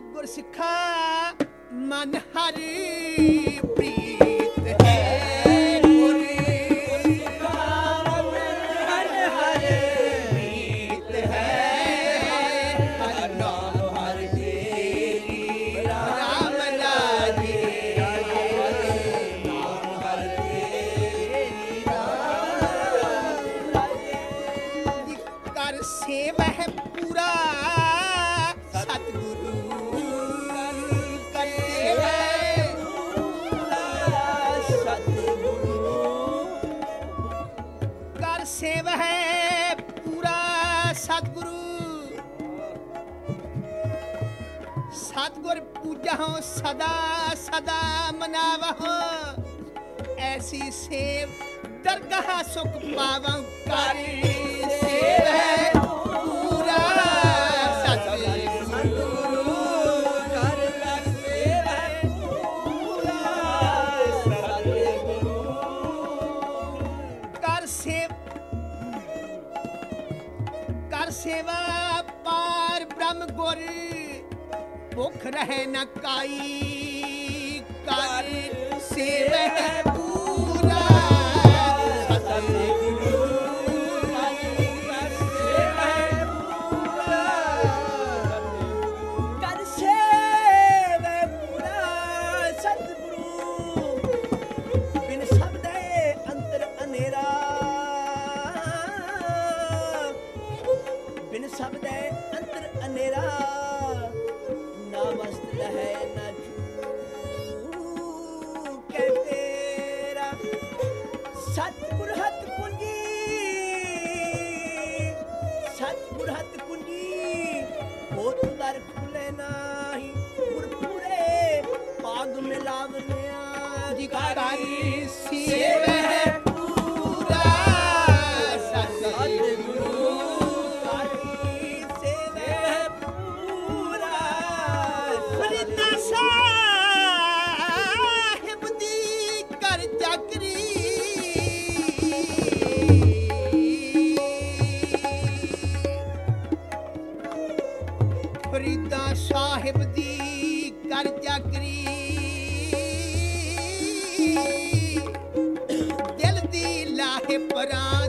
ਗੁਰ ਸਿੱਖਾ ਮਨ ਹਰੀ ਪ੍ਰੀਤ। ਸੇਵ ਹੈ ਪੂਰਾ ਸਤਿਗੁਰੂ। ਸਤਿਗੁਰ ਪੂਜਹੁ ਸਦਾ ਸਦਾ ਮਨਾਵਹੁ। ਐਸੀ ਸੇਵ ਦਰਗਾਹ ਸੁਖ ਪਾਵੰ ਕਰ ਸੇਵਾ ਪਾਰ ਬ੍ਰਹਮ ਗੁਰ ਭੁਖ ਰਹਿ ਨ ਕਾਈ ਕਰ ਸੇਵਹਿ ਬਿਨ ਸ਼ਬਦੇ ਅੰਤਰ ਅਨੇਰਾ ਨਾ ਵਸਤ ਲਹੈ, ਨਾ ਜੂ ਕੈ ਤੇਰਾ ਸਤਿਗੁਰ ਹੱਥ ਕੁੰਜੀ ਸਤਿਗੁਰ ਹੱਥ ਕੁੰਜੀ ਹੋਤ ਦਰ ਖੁਲੇ ਨਾਹੀ। ਗੁਰਪੂਰੇ ਪਾਗ ਮਿਲਾਵਨਿਆ ਜੀ ਕਾਰੀ ਫਰੀਦਾ ਸਾਹਿਬ ਦੀ ਕਰ ਜਾਗਰੀ ਦਿਲ ਦੀ ਲਾਹੇ ਪਰਾਂ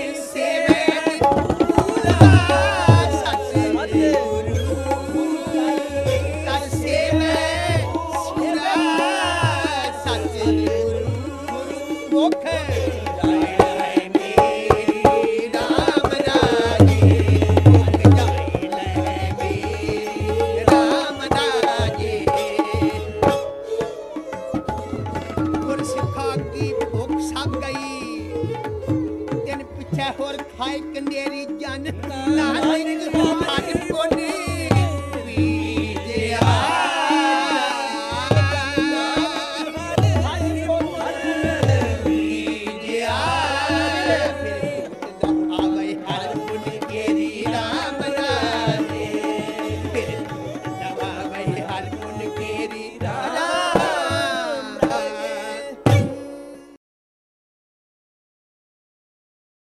ਸ਼ਹਿਰ ਖਾਇ ਕੰਦੇਰੀ ਜਨ ਨਾਨਕ ਹੱਥ ਕੋਨੇ